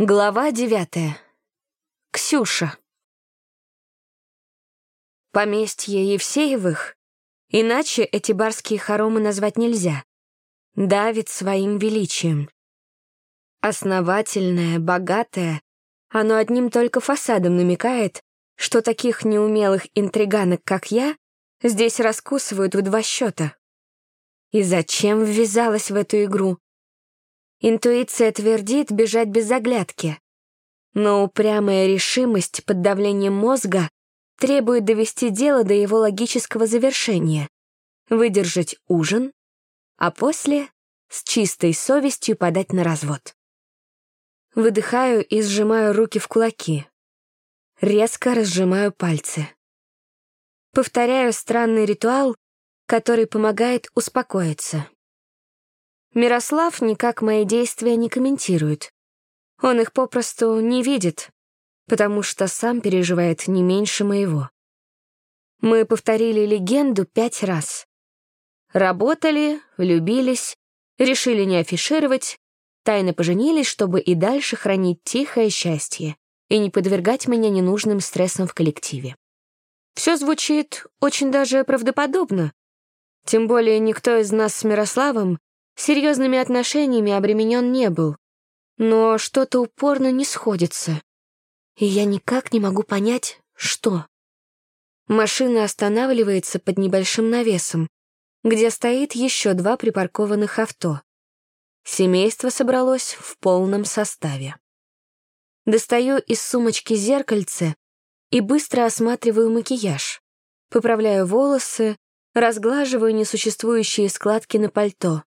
Глава девятая. Ксюша. Поместье Евсеевых, иначе эти барские хоромы назвать нельзя, давит своим величием. Основательное, богатое, оно одним только фасадом намекает, что таких неумелых интриганок, как я, здесь раскусывают в два счета. И зачем ввязалась в эту игру? Интуиция твердит бежать без заглядки. Но упрямая решимость под давлением мозга требует довести дело до его логического завершения, выдержать ужин, а после с чистой совестью подать на развод. Выдыхаю и сжимаю руки в кулаки. Резко разжимаю пальцы. Повторяю странный ритуал, который помогает успокоиться. Мирослав никак мои действия не комментирует. Он их попросту не видит, потому что сам переживает не меньше моего. Мы повторили легенду пять раз. Работали, влюбились, решили не афишировать, тайно поженились, чтобы и дальше хранить тихое счастье и не подвергать меня ненужным стрессам в коллективе. Все звучит очень даже правдоподобно. Тем более никто из нас с Мирославом серьезными отношениями обременен не был. Но что-то упорно не сходится. И я никак не могу понять, что. Машина останавливается под небольшим навесом, где стоит еще два припаркованных авто. Семейство собралось в полном составе. Достаю из сумочки зеркальце и быстро осматриваю макияж. Поправляю волосы, разглаживаю несуществующие складки на пальто.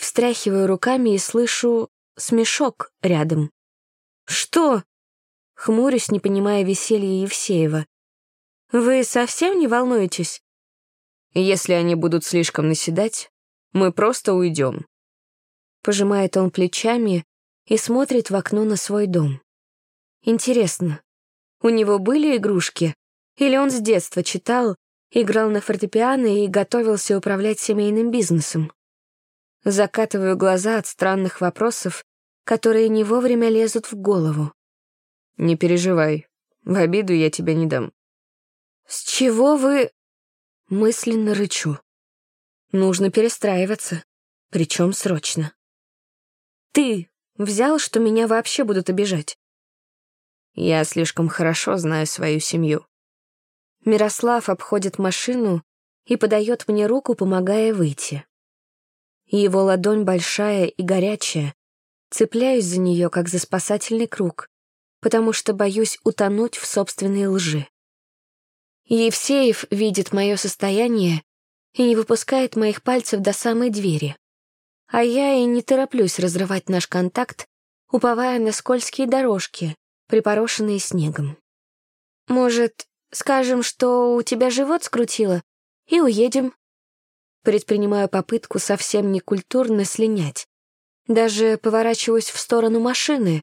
Встряхиваю руками и слышу смешок рядом. «Что?» — хмурюсь, не понимая веселья Евсеева. «Вы совсем не волнуетесь?» «Если они будут слишком наседать, мы просто уйдем». Пожимает он плечами и смотрит в окно на свой дом. Интересно, у него были игрушки? Или он с детства читал, играл на фортепиано и готовился управлять семейным бизнесом? Закатываю глаза от странных вопросов, которые не вовремя лезут в голову. «Не переживай, в обиду я тебя не дам». «С чего вы...» Мысленно рычу. Нужно перестраиваться, причем срочно. «Ты взял, что меня вообще будут обижать?» «Я слишком хорошо знаю свою семью». Мирослав обходит машину и подает мне руку, помогая выйти. Его ладонь большая и горячая. Цепляюсь за нее, как за спасательный круг, потому что боюсь утонуть в собственной лжи. Евсеев видит мое состояние и не выпускает моих пальцев до самой двери. А я и не тороплюсь разрывать наш контакт, уповая на скользкие дорожки, припорошенные снегом. Может, скажем, что у тебя живот скрутило, и уедем? Предпринимаю попытку совсем некультурно слинять. Даже поворачиваюсь в сторону машины,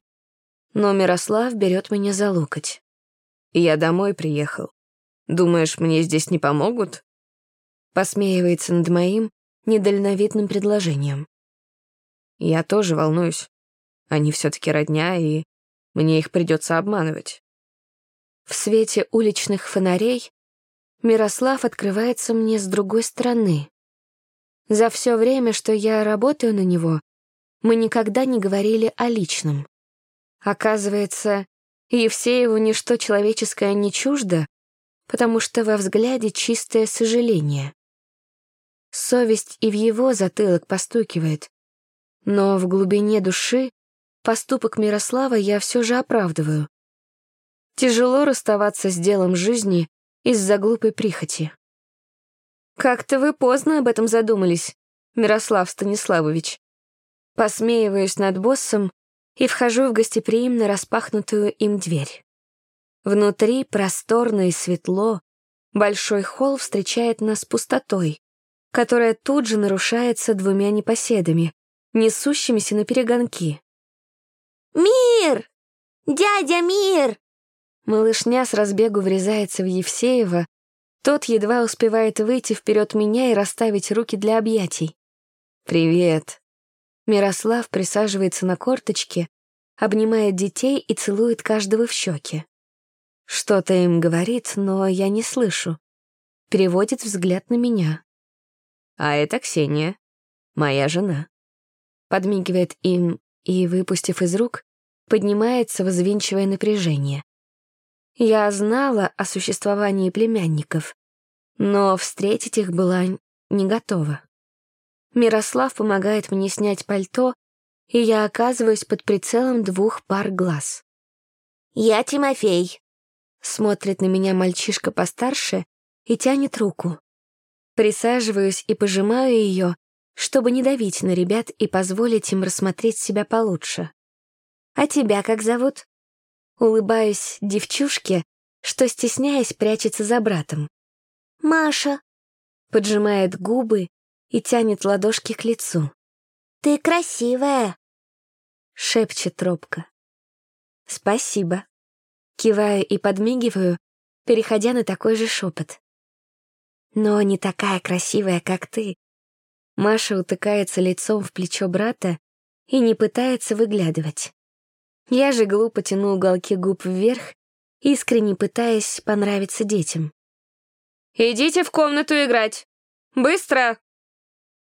но Мирослав берет меня за локоть. «Я домой приехал. Думаешь, мне здесь не помогут?» Посмеивается над моим недальновидным предложением. «Я тоже волнуюсь. Они все-таки родня, и мне их придется обманывать». В свете уличных фонарей Мирослав открывается мне с другой стороны. За все время, что я работаю на него, мы никогда не говорили о личном. Оказывается, Евсееву ничто человеческое не чуждо, потому что во взгляде чистое сожаление. Совесть и в его затылок постукивает, но в глубине души поступок Мирослава я все же оправдываю. Тяжело расставаться с делом жизни из-за глупой прихоти. «Как-то вы поздно об этом задумались, Мирослав Станиславович». Посмеиваюсь над боссом и вхожу в гостеприимно распахнутую им дверь. Внутри просторно и светло, большой холл встречает нас пустотой, которая тут же нарушается двумя непоседами, несущимися на перегонки. «Мир! Дядя Мир!» Малышня с разбегу врезается в Евсеева, тот едва успевает выйти вперед меня и расставить руки для объятий. «Привет». Мирослав присаживается на корточке обнимает детей и целует каждого в щеки. Что-то им говорит, но я не слышу. Переводит взгляд на меня. А это Ксения, моя жена. Подмигивает им и, выпустив из рук, поднимается, взвинчивая напряжение. Я знала о существовании племянников, но встретить их была не готова. Мирослав помогает мне снять пальто, и я оказываюсь под прицелом двух пар глаз. «Я Тимофей», — смотрит на меня мальчишка постарше и тянет руку. Присаживаюсь и пожимаю ее, чтобы не давить на ребят и позволить им рассмотреть себя получше. «А тебя как зовут?» Улыбаюсь девчушке, что, стесняясь, прячется за братом. «Маша», — поджимает губы и тянет ладошки к лицу. «Ты красивая!» — шепчет робко. «Спасибо». Киваю и подмигиваю, переходя на такой же шепот. «Но не такая красивая, как ты». Маша утыкается лицом в плечо брата и не пытается выглядывать. Я же глупо тяну уголки губ вверх, искренне пытаясь понравиться детям. «Идите в комнату играть! Быстро!»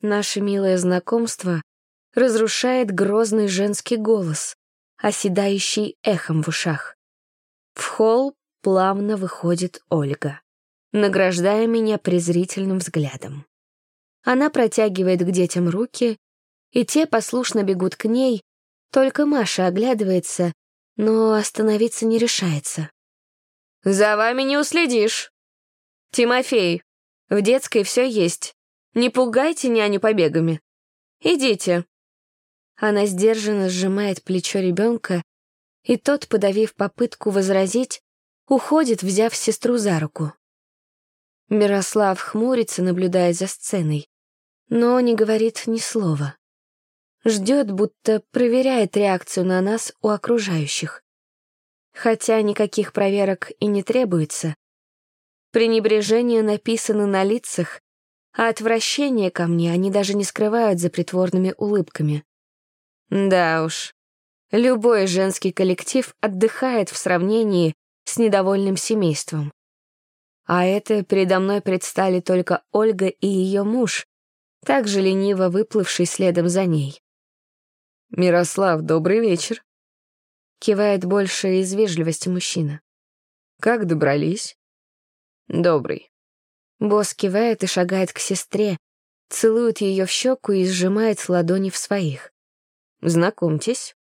Наше милое знакомство разрушает грозный женский голос, оседающий эхом в ушах. В холл плавно выходит Ольга, награждая меня презрительным взглядом. Она протягивает к детям руки, и те послушно бегут к ней, только Маша оглядывается, но остановиться не решается. «За вами не уследишь. Тимофей, в детской все есть. Не пугайте няню побегами. Идите». Она сдержанно сжимает плечо ребенка, и тот, подавив попытку возразить, уходит, взяв сестру за руку. Мирослав хмурится, наблюдая за сценой, но не говорит ни слова. Ждет, будто проверяет реакцию на нас у окружающих. Хотя никаких проверок и не требуется. Пренебрежение написано на лицах, а отвращение ко мне они даже не скрывают за притворными улыбками. Да уж, любой женский коллектив отдыхает в сравнении с недовольным семейством. А это передо мной предстали только Ольга и ее муж, также лениво выплывший следом за ней. «Мирослав, добрый вечер», — кивает больше из вежливости мужчина. «Как добрались?» «Добрый». Босс кивает и шагает к сестре, целует ее в щеку и сжимает ладони в своих. «Знакомьтесь».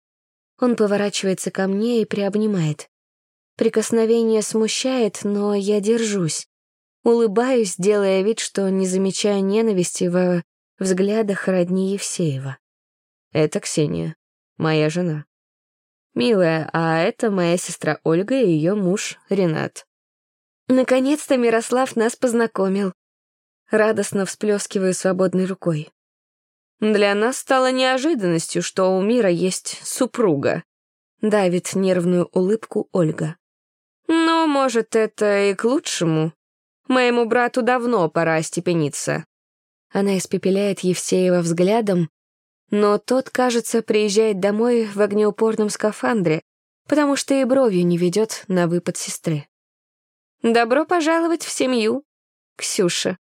Он поворачивается ко мне и приобнимает. Прикосновение смущает, но я держусь. Улыбаюсь, делая вид, что не замечаю ненависти во взглядах родни Евсеева. Это Ксения, моя жена. Милая, а это моя сестра Ольга и ее муж Ренат. Наконец-то Мирослав нас познакомил. Радостно всплескиваю свободной рукой. Для нас стало неожиданностью, что у Мира есть супруга. Давит нервную улыбку Ольга. Но, может, это и к лучшему. Моему брату давно пора остепениться. Она испепеляет Евсеева взглядом, но тот, кажется, приезжает домой в огнеупорном скафандре, потому что и бровью не ведет на выпад сестры. «Добро пожаловать в семью, Ксюша».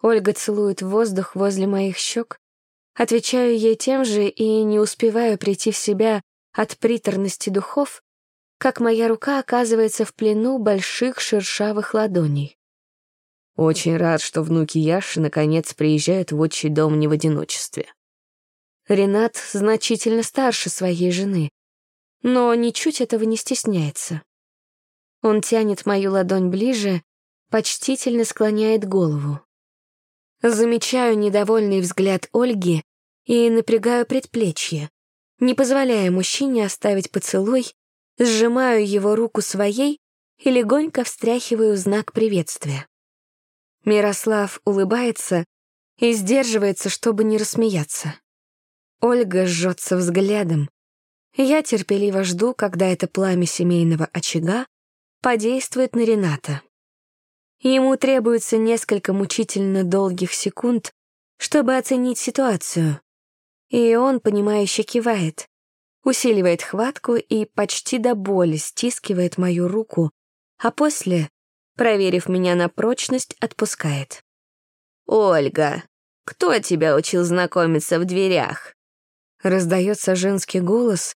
Ольга целует воздух возле моих щек, отвечаю ей тем же и не успеваю прийти в себя от приторности духов, как моя рука оказывается в плену больших шершавых ладоней. Очень рад, что внуки Яши наконец приезжают в отчий дом не в одиночестве. Ренат значительно старше своей жены, но ничуть этого не стесняется. Он тянет мою ладонь ближе, почтительно склоняет голову. Замечаю недовольный взгляд Ольги и напрягаю предплечье, не позволяя мужчине оставить поцелуй, сжимаю его руку своей и легонько встряхиваю знак приветствия. Мирослав улыбается и сдерживается, чтобы не рассмеяться. Ольга жжется взглядом. Я терпеливо жду, когда это пламя семейного очага подействует на Рената. Ему требуется несколько мучительно долгих секунд, чтобы оценить ситуацию. И он, понимающе кивает. усиливает хватку и почти до боли стискивает мою руку, а после, проверив меня на прочность, отпускает. «Ольга, кто тебя учил знакомиться в дверях?» Раздается женский голос,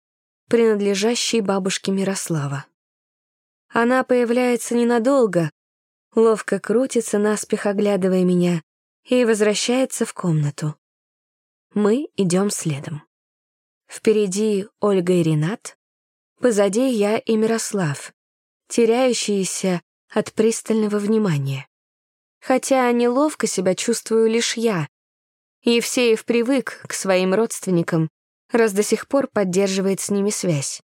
принадлежащий бабушке Мирослава. Она появляется ненадолго, ловко крутится, наспех оглядывая меня, и возвращается в комнату. Мы идем следом. Впереди Ольга и Ренат, позади я и Мирослав, теряющиеся от пристального внимания. Хотя неловко себя чувствую лишь я. Евсеев привык к своим родственникам, раз до сих пор поддерживает с ними связь.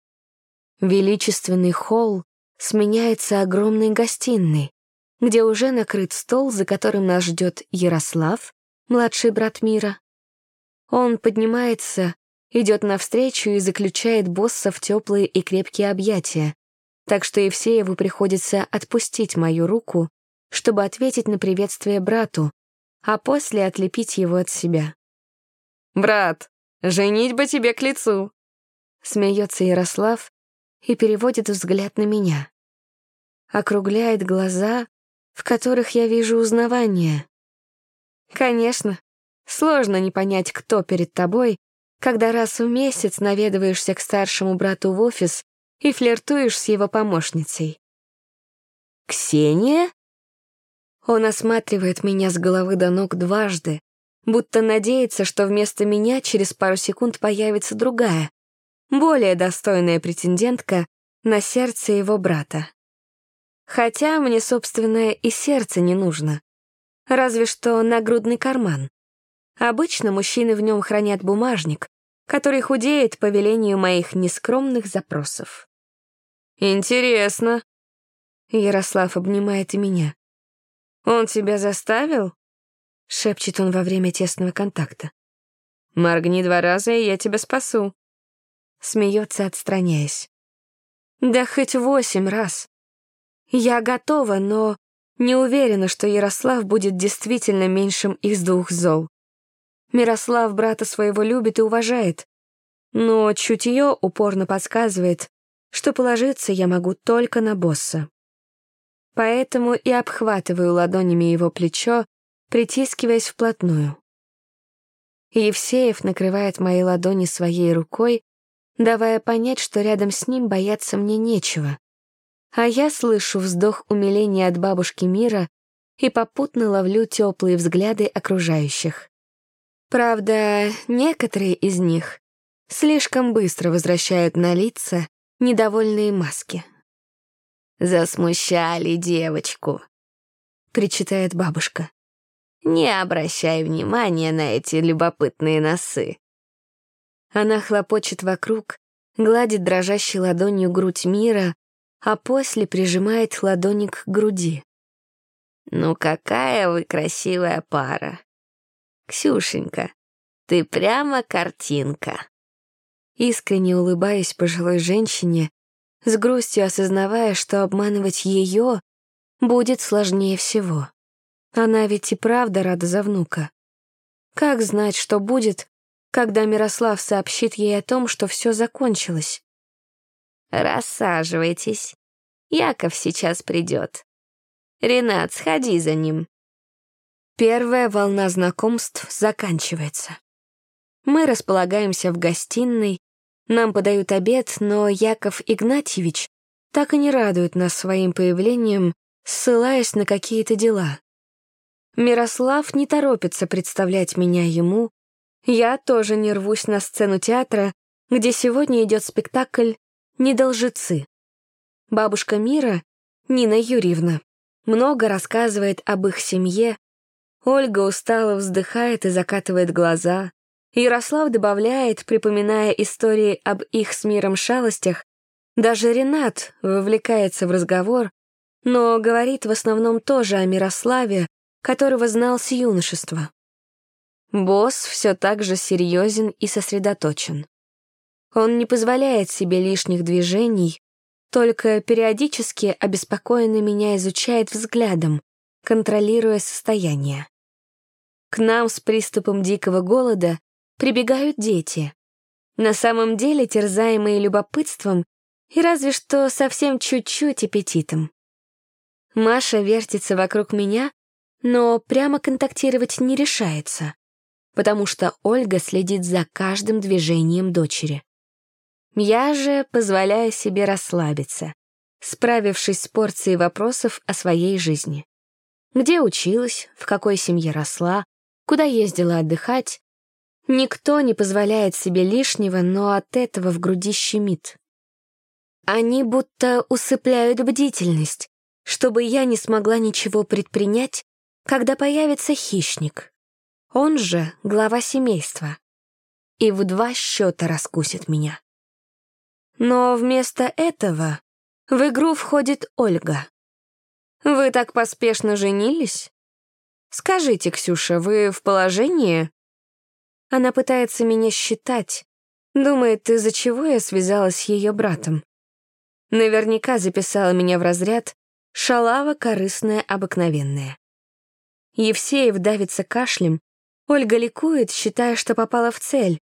Величественный холл сменяется огромной гостиной, где уже накрыт стол, за которым нас ждет Ярослав, младший брат Мира. Он поднимается, идет навстречу и заключает босса в теплые и крепкие объятия, так что Евсееву приходится отпустить мою руку, чтобы ответить на приветствие брату, а после отлепить его от себя. «Брат, женить бы тебе к лицу!» Смеется Ярослав и переводит взгляд на меня. Округляет глаза, в которых я вижу узнавание. Конечно, сложно не понять, кто перед тобой, когда раз в месяц наведываешься к старшему брату в офис и флиртуешь с его помощницей. «Ксения?» Он осматривает меня с головы до ног дважды, будто надеется, что вместо меня через пару секунд появится другая, более достойная претендентка на сердце его брата. Хотя мне, собственно, и сердце не нужно. Разве что нагрудный карман. Обычно мужчины в нем хранят бумажник, который худеет по велению моих нескромных запросов. «Интересно». Ярослав обнимает и меня. «Он тебя заставил?» — шепчет он во время тесного контакта. «Моргни два раза, и я тебя спасу». Смеется, отстраняясь. «Да хоть восемь раз. Я готова, но не уверена, что Ярослав будет действительно меньшим из двух зол. Мирослав брата своего любит и уважает, но чутье упорно подсказывает, что положиться я могу только на босса. Поэтому и обхватываю ладонями его плечо, притискиваясь вплотную. Евсеев накрывает мои ладони своей рукой, давая понять, что рядом с ним бояться мне нечего. А я слышу вздох умиления от бабушки мира и попутно ловлю теплые взгляды окружающих. Правда, некоторые из них слишком быстро возвращают на лица недовольные маски. «Засмущали девочку», — причитает бабушка. «Не обращай внимания на эти любопытные носы». Она хлопочет вокруг, гладит дрожащей ладонью грудь мира, а после прижимает ладони к груди. «Ну какая вы красивая пара! Ксюшенька, ты прямо картинка!» Искренне улыбаюсь пожилой женщине, с грустью осознавая, что обманывать ее будет сложнее всего. Она ведь и правда рада за внука. Как знать, что будет, когда Мирослав сообщит ей о том, что все закончилось? «Рассаживайтесь. Яков сейчас придет. Ренат, сходи за ним». Первая волна знакомств заканчивается. Мы располагаемся в гостиной, нам подают обед, но Яков Игнатьевич так и не радует нас своим появлением, ссылаясь на какие-то дела. Мирослав не торопится представлять меня ему, я тоже не рвусь на сцену театра, где сегодня идет спектакль недолжецы. Бабушка Мира, Нина Юрьевна, много рассказывает об их семье. Ольга устало вздыхает и закатывает глаза. Ярослав добавляет, припоминая истории об их с миром шалостях. Даже Ренат вовлекается в разговор, но говорит в основном тоже о Мирославе, которого знал с юношества. Босс все так же серьезен и сосредоточен. Он не позволяет себе лишних движений, только периодически обеспокоенно меня изучает взглядом, контролируя состояние. К нам с приступом дикого голода прибегают дети. на самом деле терзаемые любопытством и разве что совсем чуть-чуть аппетитом. Маша вертится вокруг меня, но прямо контактировать не решается, потому что Ольга следит за каждым движением дочери. Я же позволяю себе расслабиться, справившись с порцией вопросов о своей жизни. Где училась, в какой семье росла, куда ездила отдыхать. Никто не позволяет себе лишнего, но от этого в груди щемит. Они будто усыпляют бдительность, чтобы я не смогла ничего предпринять, когда появится хищник. Он же глава семейства. И в два счета раскусит меня. Но вместо этого в игру входит Ольга. «Вы так поспешно женились? Скажите, Ксюша, вы в положении?» Она пытается меня считать, думает, из-за чего я связалась с ее братом. Наверняка записала меня в разряд «шалава корыстная обыкновенная». Евсеев давится кашлем, Ольга ликует, считая, что попала в цель,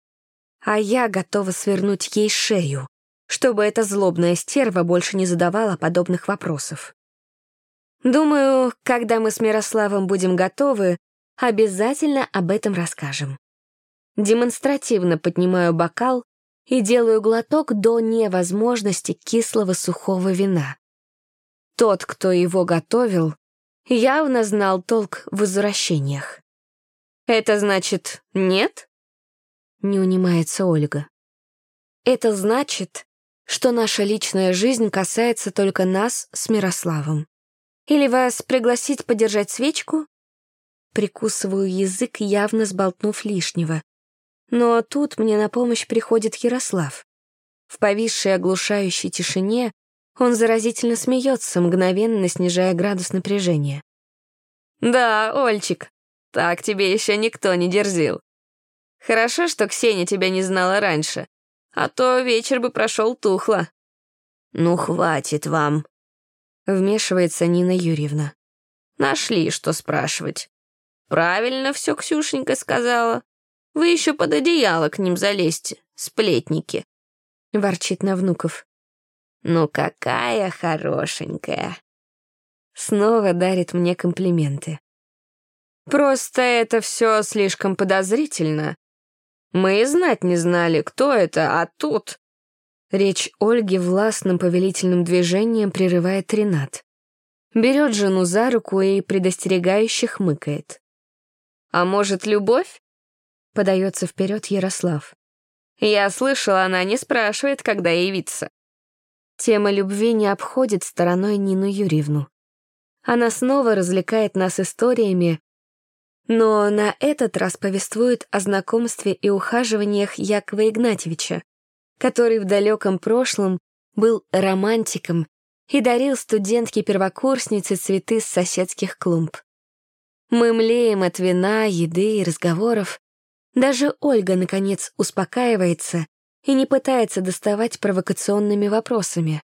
а я готова свернуть ей шею, чтобы эта злобная стерва больше не задавала подобных вопросов. Думаю, когда мы с Мирославом будем готовы, обязательно об этом расскажем. Демонстративно поднимаю бокал и делаю глоток до невозможности кислого сухого вина. Тот, кто его готовил, явно знал толк в возвращениях. «Это значит, нет?» Не унимается Ольга. «Это значит, что наша личная жизнь касается только нас с Мирославом. Или вас пригласить подержать свечку?» Прикусываю язык, явно сболтнув лишнего. Но тут мне на помощь приходит Ярослав. В повисшей оглушающей тишине он заразительно смеется, мгновенно снижая градус напряжения. «Да, Ольчик, так тебе еще никто не дерзил. Хорошо, что Ксения тебя не знала раньше, а то вечер бы прошел тухло». «Ну, хватит вам», Вмешивается Нина Юрьевна. Нашли, что спрашивать. Правильно все Ксюшенька сказала. Вы еще под одеяло к ним залезьте, сплетники. Ворчит на внуков. Ну какая хорошенькая. Снова дарит мне комплименты. Просто это все слишком подозрительно. Мы и знать не знали, кто это, а тут... Речь Ольги властным повелительным движением прерывает Ренат. Берет жену за руку и предостерегающе хмыкает. «А может, любовь?» — подается вперед Ярослав. «Я слышала, она не спрашивает, когда явиться». Тема любви не обходит стороной Нину Юрьевну. Она снова развлекает нас историями, но на этот раз повествует о знакомстве и ухаживаниях Якова Игнатьевича, который в далеком прошлом был романтиком и дарил студентке-первокурснице цветы с соседских клумб. Мы млеем от вина, еды и разговоров. Даже Ольга, наконец, успокаивается и не пытается доставать провокационными вопросами.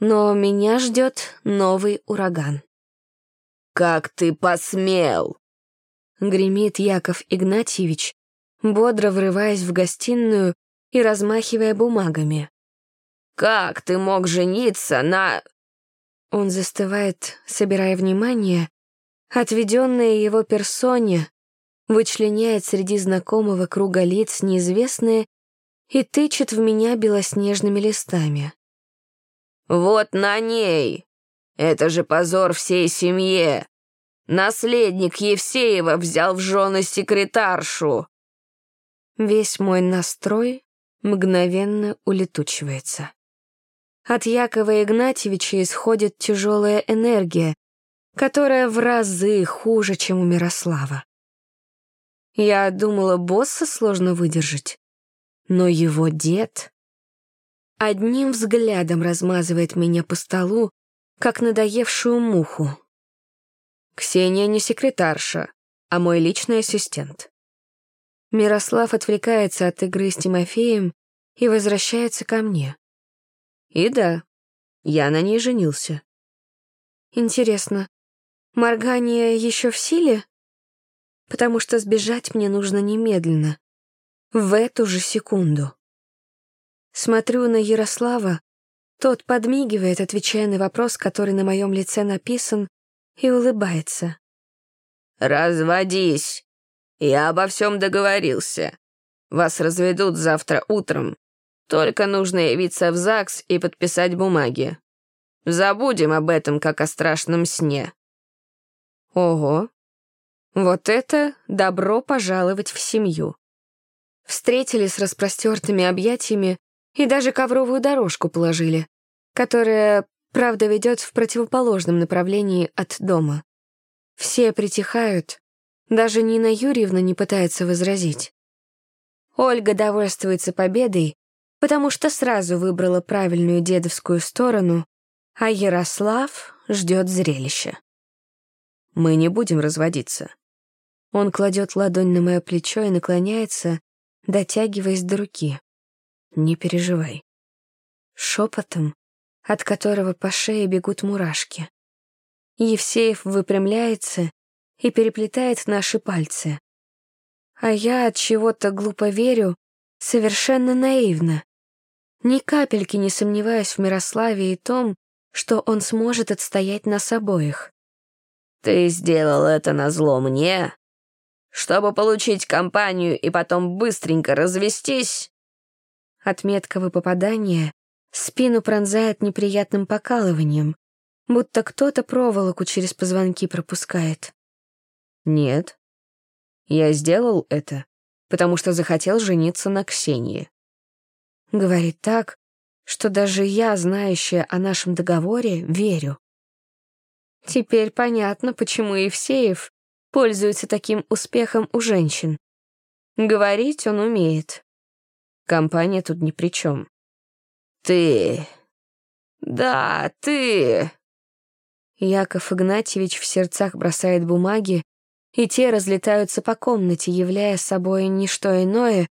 Но меня ждет новый ураган. «Как ты посмел!» — гремит Яков Игнатьевич, бодро врываясь в гостиную и размахивая бумагами. «Как ты мог жениться на...» Он застывает, собирая внимание, отведенное его персоне, вычленяет среди знакомого круга лиц неизвестные и тычет в меня белоснежными листами. «Вот на ней! Это же позор всей семье! Наследник Евсеева взял в жены секретаршу!» Весь мой настрой мгновенно улетучивается. От Якова Игнатьевича исходит тяжелая энергия, которая в разы хуже, чем у Мирослава. Я думала, босса сложно выдержать, но его дед одним взглядом размазывает меня по столу, как надоевшую муху. Ксения не секретарша, а мой личный ассистент. Мирослав отвлекается от игры с Тимофеем и возвращается ко мне. И да, я на ней женился. Интересно, моргание еще в силе? Потому что сбежать мне нужно немедленно, в эту же секунду. Смотрю на Ярослава, тот подмигивает, отвечая на вопрос, который на моем лице написан, и улыбается. «Разводись. Я обо всем договорился. Вас разведут завтра утром. Только нужно явиться в ЗАГС и подписать бумаги. Забудем об этом, как о страшном сне». Ого. Вот это добро пожаловать в семью. Встретили с распростертыми объятиями и даже ковровую дорожку положили, которая, правда, ведет в противоположном направлении от дома. Все притихают, даже Нина Юрьевна не пытается возразить. Ольга довольствуется победой, потому что сразу выбрала правильную дедовскую сторону, а Ярослав ждет зрелища. Мы не будем разводиться. Он кладет ладонь на мое плечо и наклоняется, дотягиваясь до руки. Не переживай. Шепотом, от которого по шее бегут мурашки. Евсеев выпрямляется и переплетает наши пальцы. А я от чего-то глупо верю, совершенно наивно. Ни капельки не сомневаюсь в Мирославе и том, что он сможет отстоять нас обоих. «Ты сделал это на зло мне? Чтобы получить компанию и потом быстренько развестись?» От меткого попадания спину пронзает неприятным покалыванием, будто кто-то проволоку через позвонки пропускает. «Нет. Я сделал это, потому что захотел жениться на Ксении». Говорит так, что даже я, знающая о нашем договоре, верю. Теперь понятно, почему Евсеев пользуется таким успехом у женщин. Говорить он умеет. Компания тут ни при чем. «Ты... да, ты...» Яков Игнатьевич в сердцах бросает бумаги, и те разлетаются по комнате, являя собой не что иное,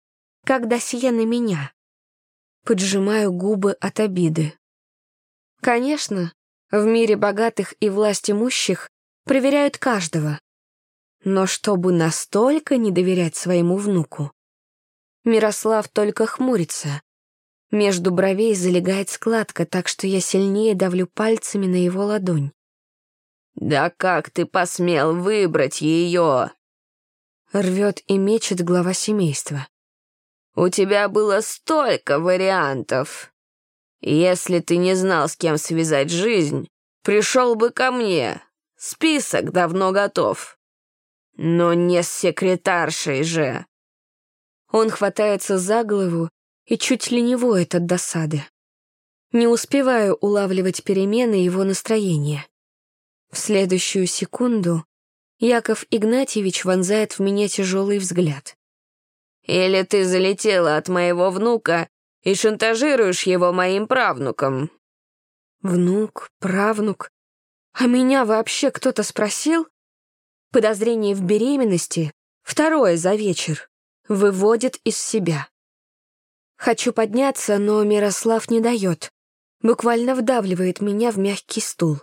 как досье на меня. Поджимаю губы от обиды. Конечно, в мире богатых и власть имущих проверяют каждого. Но чтобы настолько не доверять своему внуку. Мирослав только хмурится. Между бровей залегает складка, так что я сильнее давлю пальцами на его ладонь. «Да как ты посмел выбрать ее?» Рвет и мечет глава семейства. «У тебя было столько вариантов!» Если ты не знал, с кем связать жизнь, пришел бы ко мне. Список давно готов. Но не с секретаршей же. Он хватается за голову и чуть ли не воет от досады. Не успеваю улавливать перемены его настроения. В следующую секунду Яков Игнатьевич вонзает в меня тяжелый взгляд. «Или ты залетела от моего внука и шантажируешь его моим правнуком». «Внук, правнук? А меня вообще кто-то спросил?» Подозрение в беременности, второе за вечер, выводит из себя. Хочу подняться, но Мирослав не дает. Буквально вдавливает меня в мягкий стул.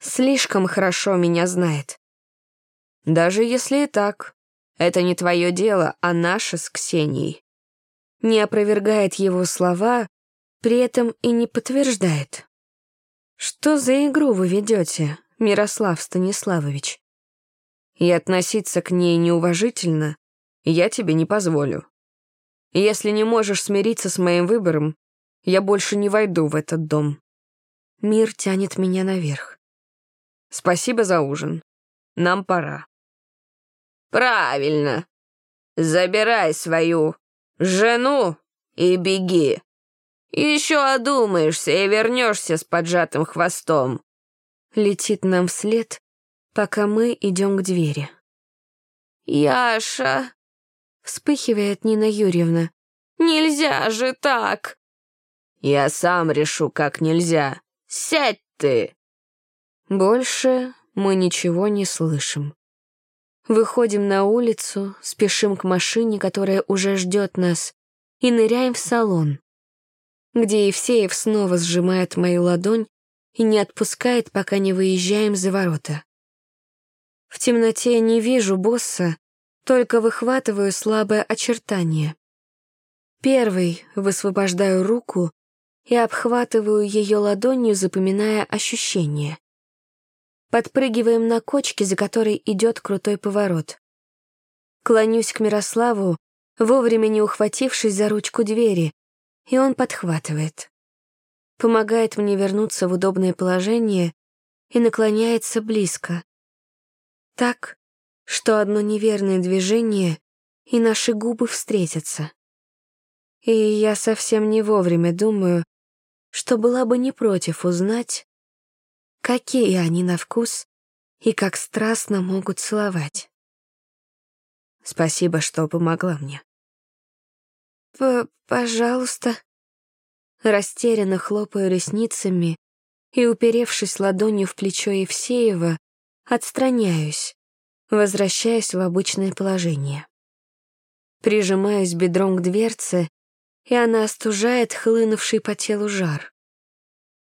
Слишком хорошо меня знает. Даже если и так, это не твое дело, а наше с Ксенией не опровергает его слова, при этом и не подтверждает. Что за игру вы ведете, Мирослав Станиславович? И относиться к ней неуважительно я тебе не позволю. Если не можешь смириться с моим выбором, я больше не войду в этот дом. Мир тянет меня наверх. Спасибо за ужин. Нам пора. Правильно. Забирай свою жену и беги. Еще одумаешься и вернешься с поджатым хвостом. Летит нам вслед, пока мы идем к двери. «Яша!» — вспыхивает Нина Юрьевна. «Нельзя же так!» «Я сам решу, как нельзя. Сядь ты!» Больше мы ничего не слышим. Выходим на улицу, спешим к машине, которая уже ждет нас, и ныряем в салон, где Евсеев снова сжимает мою ладонь и не отпускает, пока не выезжаем за ворота. В темноте не вижу босса, только выхватываю слабое очертание. Первый высвобождаю руку и обхватываю ее ладонью, запоминая ощущения. Подпрыгиваем на кочке, за которой идет крутой поворот. Клонюсь к Мирославу, вовремя не ухватившись за ручку двери, и он подхватывает. Помогает мне вернуться в удобное положение и наклоняется близко. Так, что одно неверное движение, и наши губы встретятся. И я совсем не вовремя думаю, что была бы не против узнать, какие они на вкус и как страстно могут целовать. Спасибо, что помогла мне. П «Пожалуйста». Растерянно хлопаю ресницами и, уперевшись ладонью в плечо Евсеева, отстраняюсь, возвращаясь в обычное положение. Прижимаюсь бедром к дверце, и она остужает хлынувший по телу жар.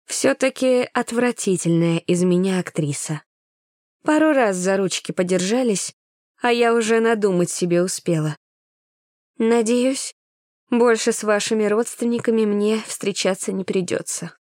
Все-таки отвратительная из меня актриса. Пару раз за ручки подержались, а я уже надумать себе успела. Надеюсь, больше с вашими родственниками мне встречаться не придется.